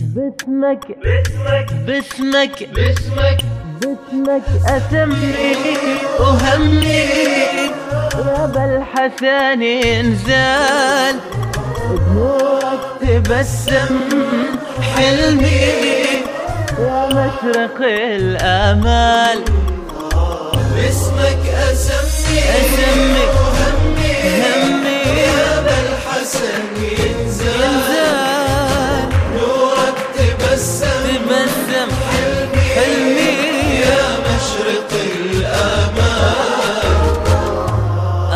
باسمك باسمك باسمك باسمك أسمي وهمي. يا بالحسن انزال بنورك تبسم حلمي. يا مشرق الآمال. باسمك أسمي أسمي وهمي. همي ينزل نورك تبسم تبسم حلمي حلمي يا مشرق الآمال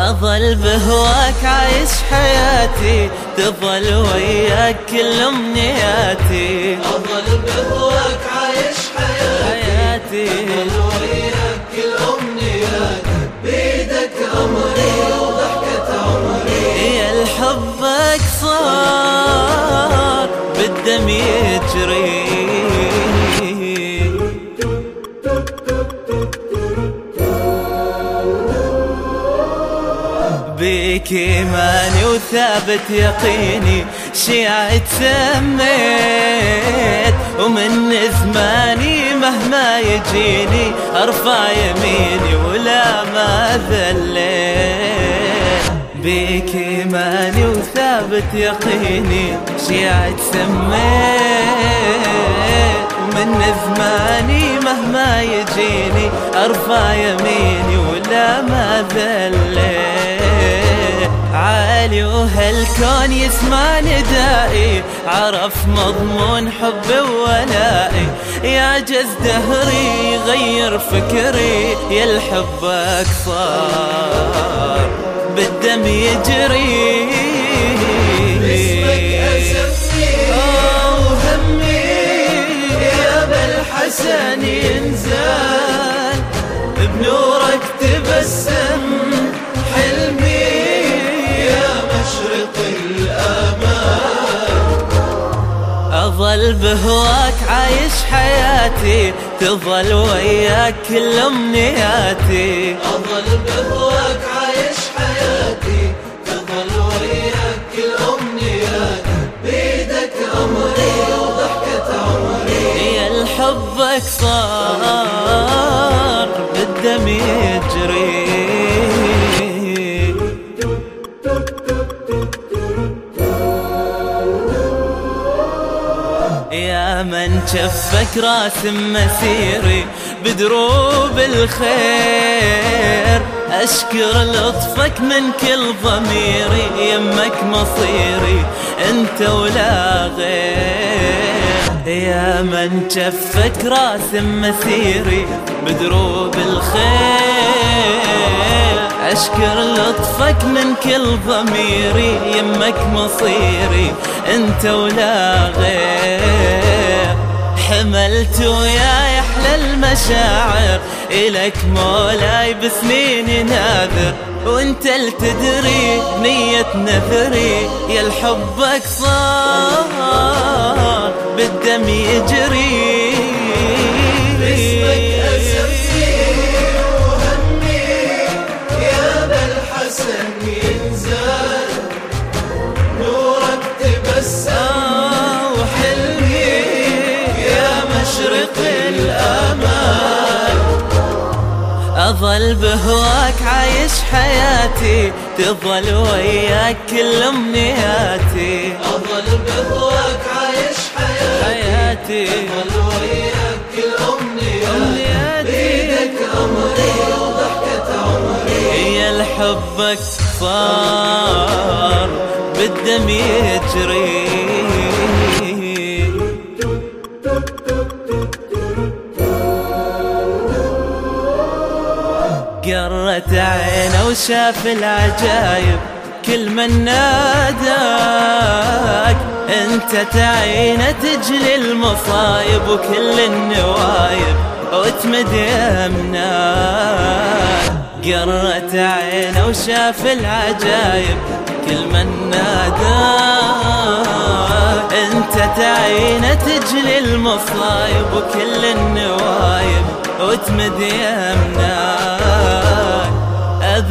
أظل بهواك عايش حياتي تظل وياك كل أمنياتي. أظل بهواك عايش حياتي حياتي. وياك بيك إيماني وثابت يقيني شيعة سميت. ومن زماني مهما يجيني أرفع يميني ولا ما ذليت. بيك إيماني وثابت يقيني شيعة سميت. ومن زماني مهما يجيني أرفع يميني ولا ما ذليت. وهالكون يسمع ندائي عرف مضمون حبي وولائي يا جز دهري غير فكري يا الحبك صار بالدم يجري. باسمك أسمي وهمي يا بالحسن ينزل بنورك تبسم. أظل بهواك عايش حياتي تظل وياك كل أمنياتي. أظل بهواك عايش حياتي تظل وياك كل أمنياتي. بيدك أمري وضحكة عمري يا الحبك صار بالدم يجري. شفك راسم مسيري بدروب الخير. أشكر لطفك من كل ضميري يمك مصيري أنت ولا غير. يا من شفك راسم مسيري بدروب الخير. أشكر لطفك من كل ضميري يمك مصيري أنت ولا غير. حملت وياي أحلى المشاعر إلك مولاي بسنيني ناذر وانت التدري نية نذري يا الحبك صار بالدم يجري. أظل بهواك عايش حياتي تظل وياك كل أمنياتي. أظل بهواك عايش حياتي حياتي. أظل وياك كل أمنياتي. بيدك أمري وضحكة عمري هي الحبك صار بالدم يجري. قرت عينه وشاف العجايب كل من ناداك. انت تعينه تجلي المصايب وكل النوايب وتمد يمناك قرت عينه وشاف العجايب كل من ناداك. انت تعينه تجلي المصايب وكل النوايب وتمد يمناك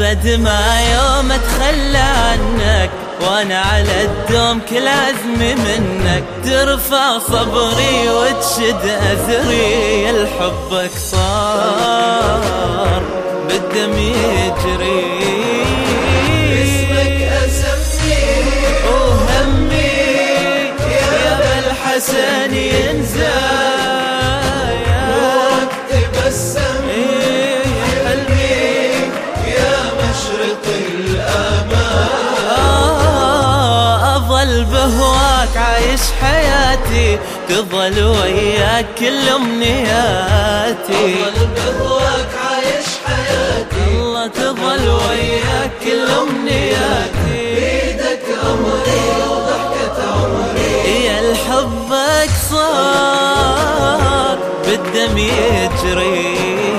أبد ما يوم أتخلى عنك وأنا على الدوم كل عزمي منك. ترفع صبري وتشد اثري الحبك صار بالدم يجري. حياتي تظل وياك كل أمنياتي. عايش حياتي. الله تظل وياك كل أمنياتي. بيدك أمري وضحكة عمري صار بالدم يجري.